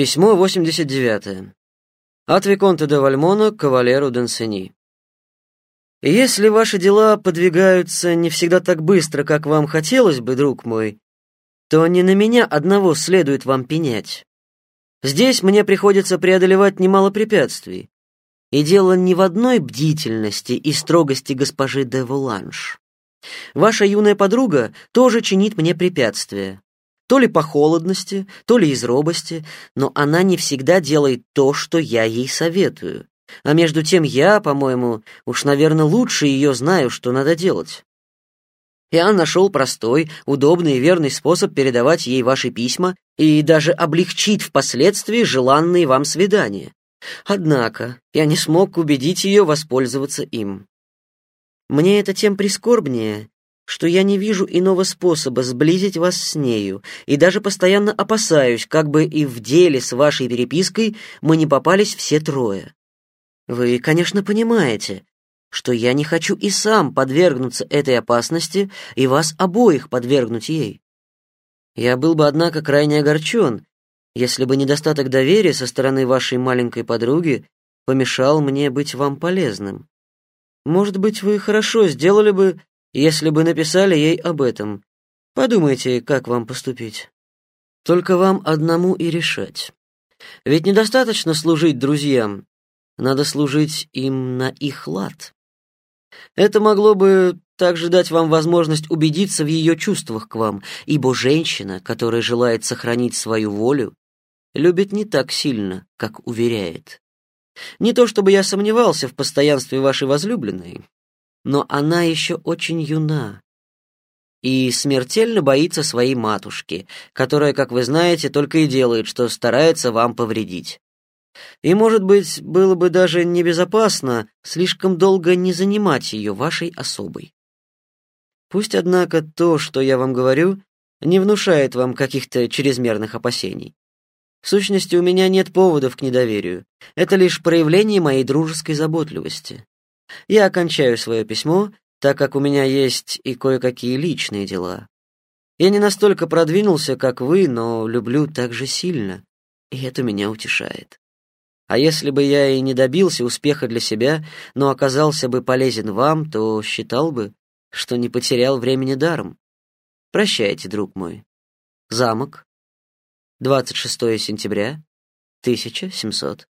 Письмо 89. От Виконта де Вальмона к кавалеру Дансени. Если ваши дела подвигаются не всегда так быстро, как вам хотелось бы, друг мой, то не на меня одного следует вам пенять. Здесь мне приходится преодолевать немало препятствий. И дело не в одной бдительности и строгости госпожи де Воланж. Ваша юная подруга тоже чинит мне препятствия. То ли по холодности, то ли из робости, но она не всегда делает то, что я ей советую. А между тем я, по-моему, уж, наверное, лучше ее знаю, что надо делать. Я нашел простой, удобный и верный способ передавать ей ваши письма и даже облегчить впоследствии желанные вам свидания. Однако я не смог убедить ее воспользоваться им. Мне это тем прискорбнее, что я не вижу иного способа сблизить вас с нею, и даже постоянно опасаюсь, как бы и в деле с вашей перепиской мы не попались все трое. Вы, конечно, понимаете, что я не хочу и сам подвергнуться этой опасности и вас обоих подвергнуть ей. Я был бы, однако, крайне огорчен, если бы недостаток доверия со стороны вашей маленькой подруги помешал мне быть вам полезным. Может быть, вы хорошо сделали бы, если бы написали ей об этом. Подумайте, как вам поступить. Только вам одному и решать. Ведь недостаточно служить друзьям, надо служить им на их лад. Это могло бы также дать вам возможность убедиться в ее чувствах к вам, ибо женщина, которая желает сохранить свою волю, любит не так сильно, как уверяет. Не то чтобы я сомневался в постоянстве вашей возлюбленной, но она еще очень юна и смертельно боится своей матушки, которая, как вы знаете, только и делает, что старается вам повредить. И, может быть, было бы даже небезопасно слишком долго не занимать ее вашей особой. Пусть, однако, то, что я вам говорю, не внушает вам каких-то чрезмерных опасений. В сущности, у меня нет поводов к недоверию. Это лишь проявление моей дружеской заботливости. Я окончаю свое письмо, так как у меня есть и кое-какие личные дела. Я не настолько продвинулся, как вы, но люблю так же сильно, и это меня утешает. А если бы я и не добился успеха для себя, но оказался бы полезен вам, то считал бы, что не потерял времени даром. Прощайте, друг мой. Замок. 26 сентября 1700.